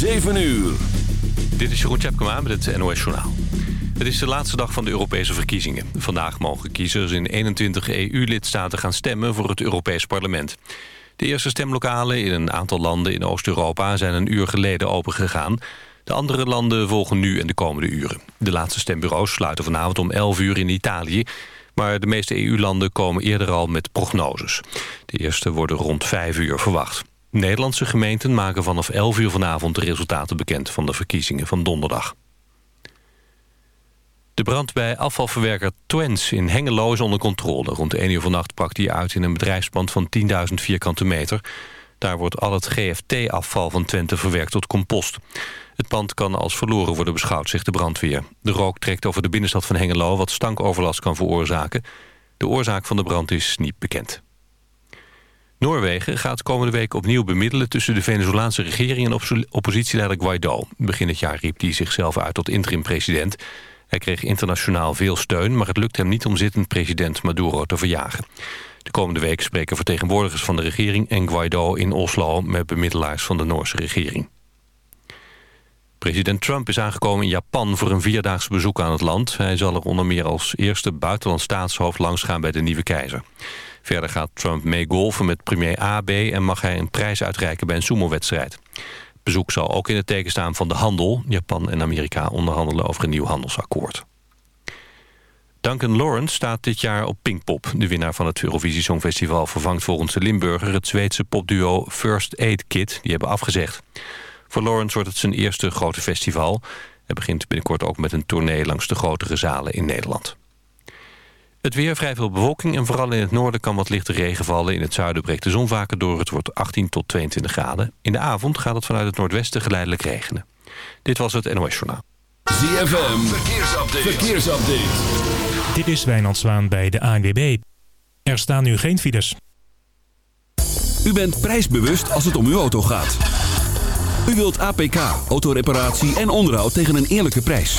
7 uur. Dit is Jeroen Tjepkema met het NOS Journaal. Het is de laatste dag van de Europese verkiezingen. Vandaag mogen kiezers in 21 EU-lidstaten gaan stemmen voor het Europees Parlement. De eerste stemlokalen in een aantal landen in Oost-Europa zijn een uur geleden opengegaan. De andere landen volgen nu en de komende uren. De laatste stembureaus sluiten vanavond om 11 uur in Italië... maar de meeste EU-landen komen eerder al met prognoses. De eerste worden rond 5 uur verwacht. Nederlandse gemeenten maken vanaf 11 uur vanavond de resultaten bekend van de verkiezingen van donderdag. De brand bij afvalverwerker Twens in Hengelo is onder controle. Rond 1 uur vannacht brak die uit in een bedrijfspand van 10.000 vierkante meter. Daar wordt al het GFT-afval van Twente verwerkt tot compost. Het pand kan als verloren worden beschouwd, zegt de brandweer. De rook trekt over de binnenstad van Hengelo wat stankoverlast kan veroorzaken. De oorzaak van de brand is niet bekend. Noorwegen gaat komende week opnieuw bemiddelen... tussen de Venezolaanse regering en oppositieleider Guaido. Begin het jaar riep hij zichzelf uit tot interim-president. Hij kreeg internationaal veel steun... maar het lukt hem niet om zittend president Maduro te verjagen. De komende week spreken vertegenwoordigers van de regering en Guaido in Oslo... met bemiddelaars van de Noorse regering. President Trump is aangekomen in Japan voor een vierdaags bezoek aan het land. Hij zal er onder meer als eerste buitenland staatshoofd langsgaan bij de nieuwe keizer. Verder gaat Trump mee golfen met premier AB... en mag hij een prijs uitreiken bij een sumo-wedstrijd. Bezoek zal ook in het teken staan van de handel. Japan en Amerika onderhandelen over een nieuw handelsakkoord. Duncan Lawrence staat dit jaar op Pinkpop. De winnaar van het Eurovisie Songfestival vervangt volgens de Limburger... het Zweedse popduo First Aid Kit. Die hebben afgezegd. Voor Lawrence wordt het zijn eerste grote festival. Hij begint binnenkort ook met een tournee langs de grotere zalen in Nederland. Het weer, vrij veel bewolking en vooral in het noorden kan wat lichte regen vallen. In het zuiden breekt de zon vaker door. Het wordt 18 tot 22 graden. In de avond gaat het vanuit het noordwesten geleidelijk regenen. Dit was het NOS Journaal. ZFM, verkeersupdate. verkeersupdate. Dit is Wijnand Zwaan bij de ANWB. Er staan nu geen files. U bent prijsbewust als het om uw auto gaat. U wilt APK, autoreparatie en onderhoud tegen een eerlijke prijs.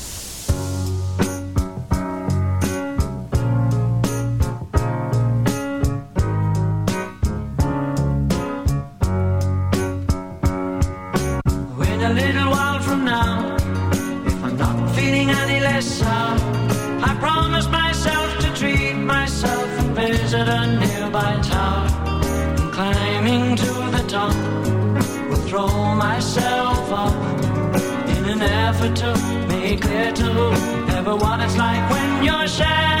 Odessa. I promised myself to treat myself and visit a nearby tower. And climbing to the top, will throw myself up in an effort to make clear to everyone it's like when you're sharing.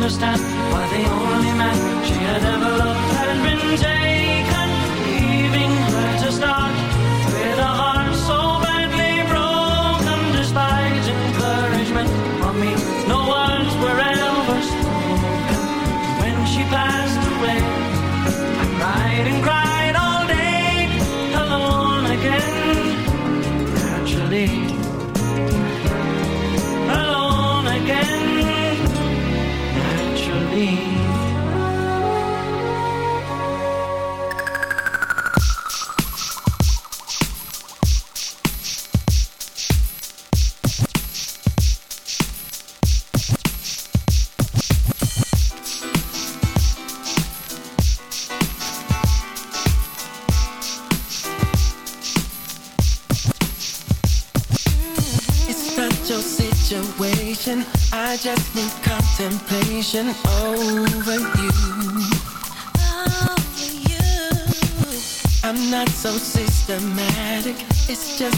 understand it's just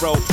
Narrow.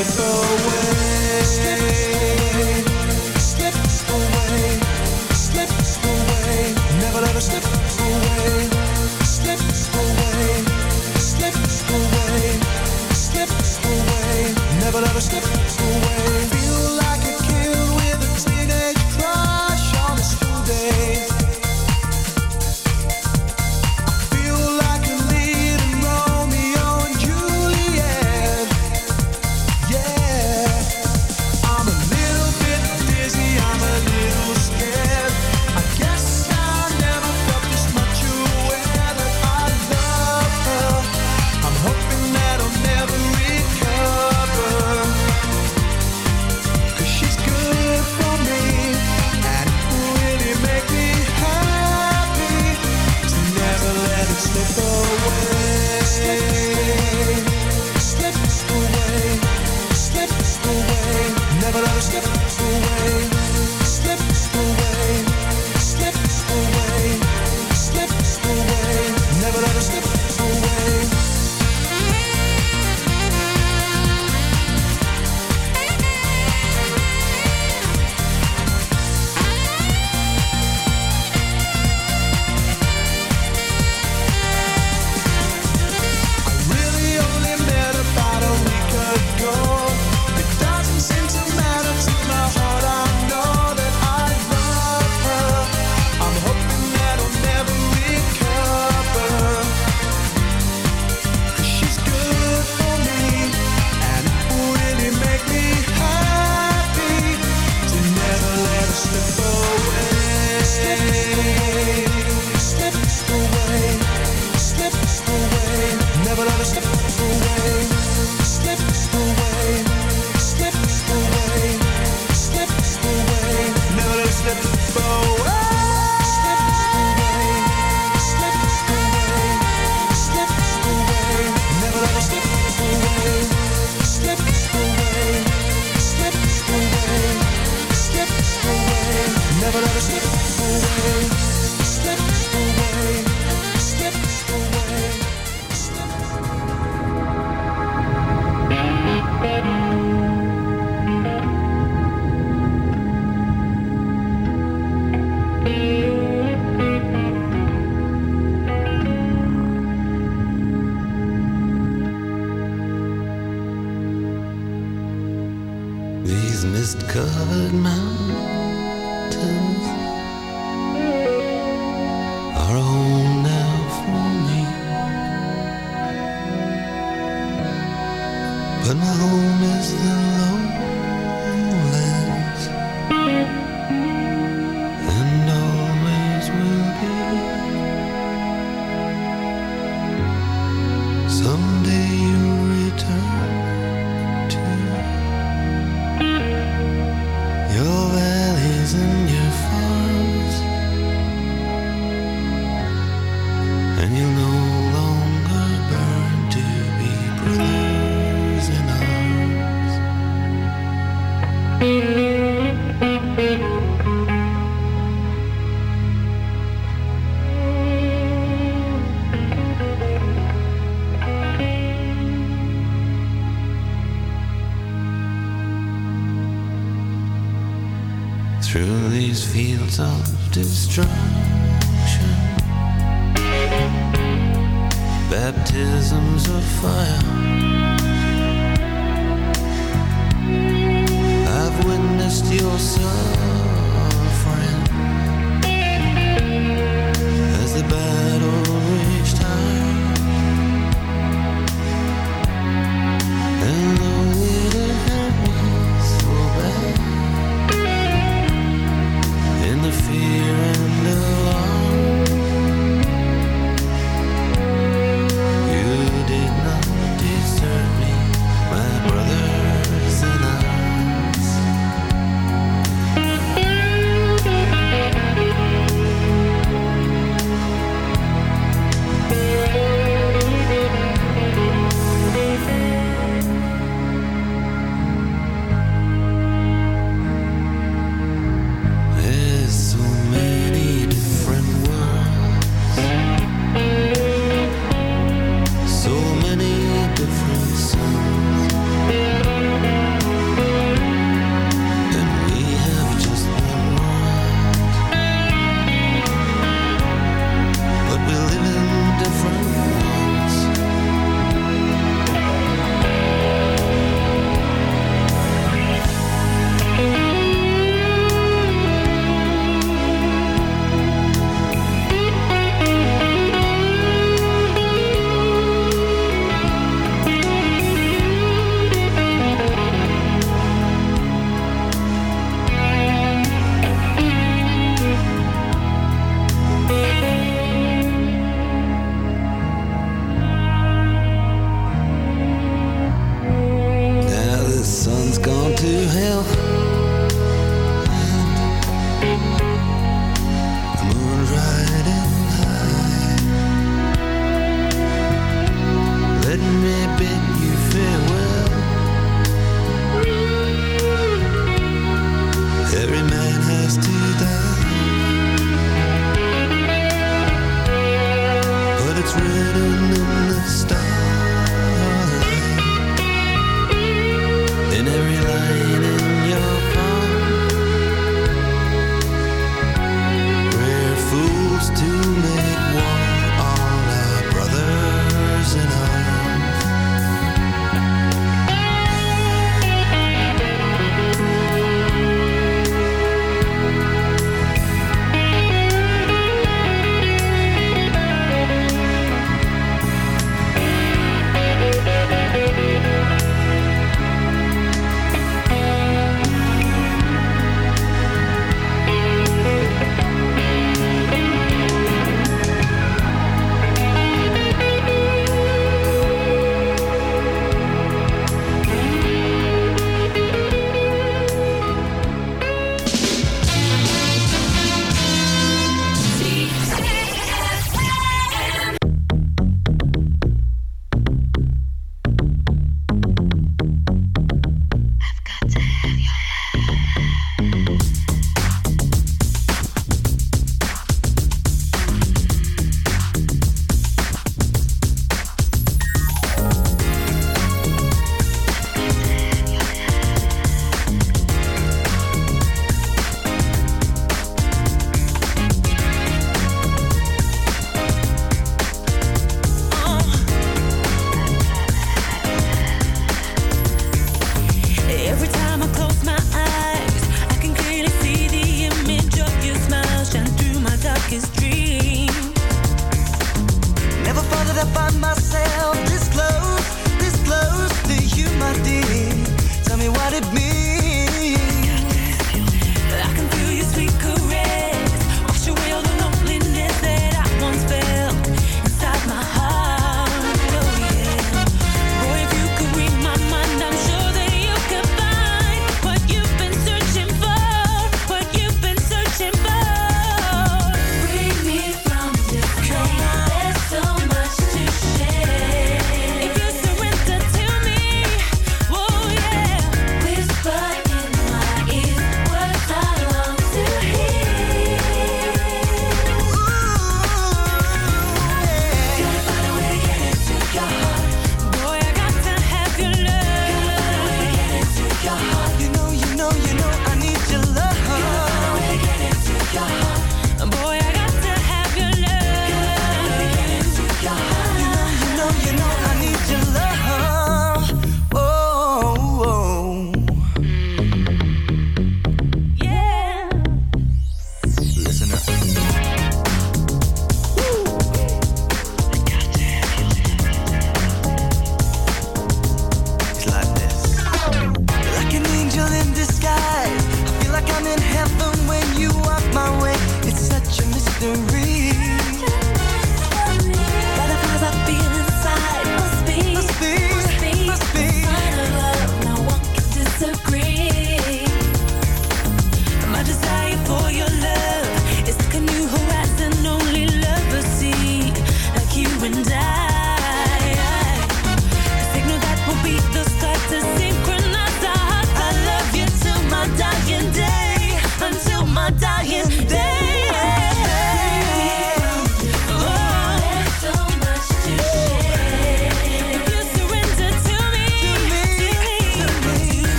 me so are home now for me. But my home is the Lord.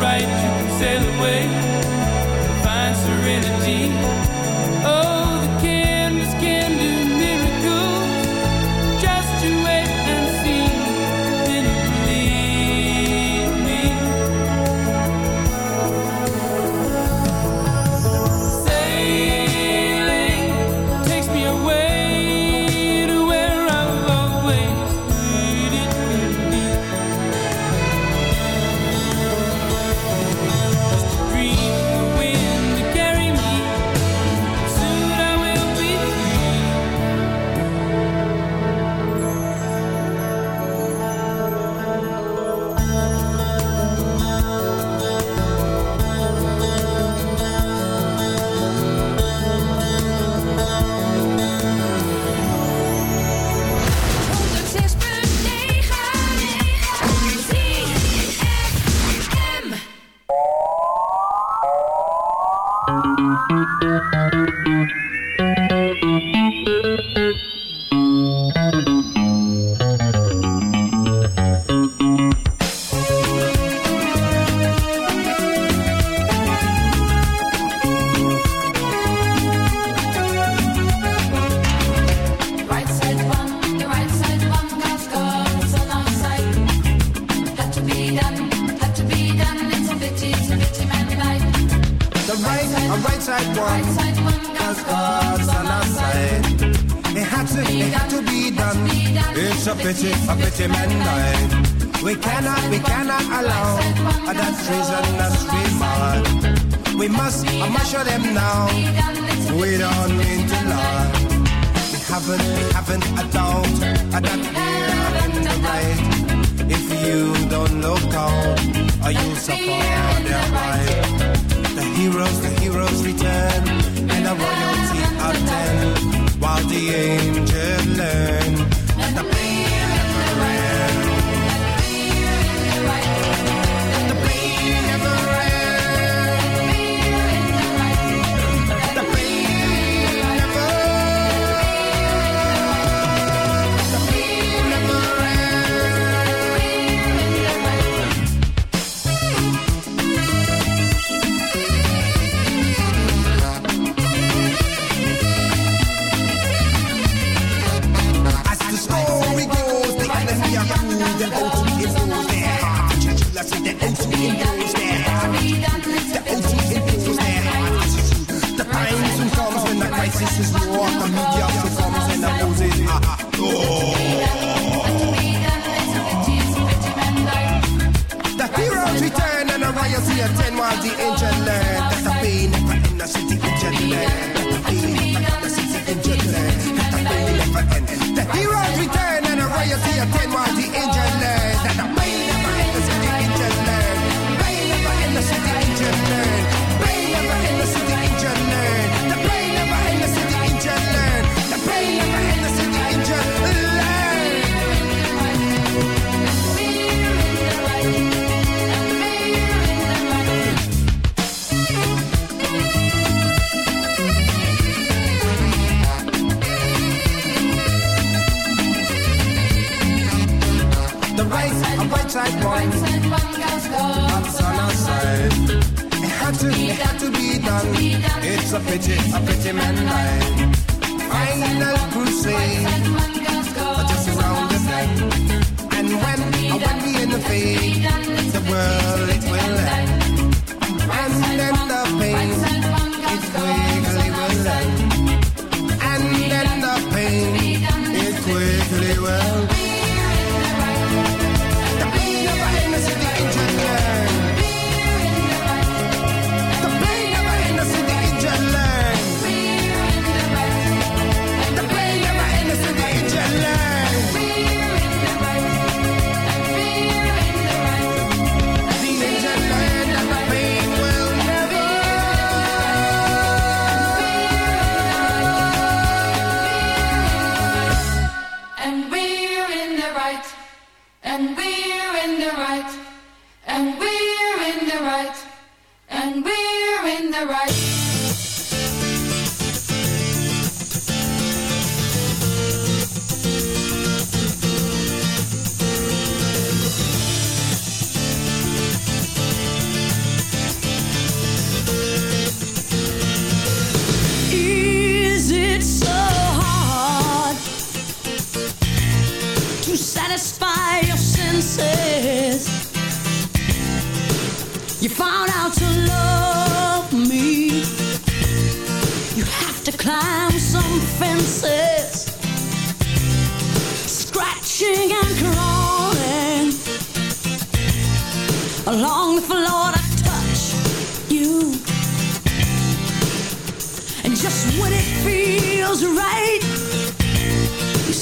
right, you can sail away. haven't, haven't, I don't, I don't right. If you don't look out, or you'll suffer their right. The heroes, the heroes return, and the royalty attend, while the angels learn that the pain never ends. The pain never ends. a pretty, a pretty man like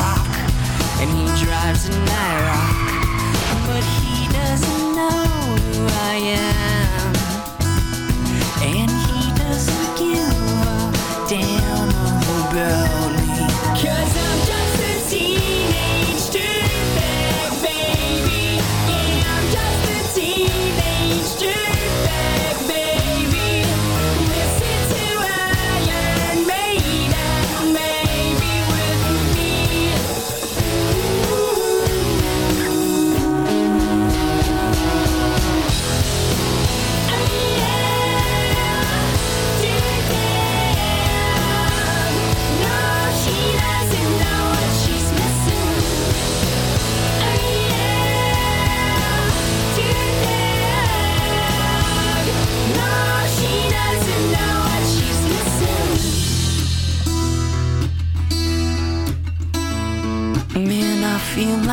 rock, and he drives an IROC, but he doesn't know who I am.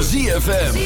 ZFM.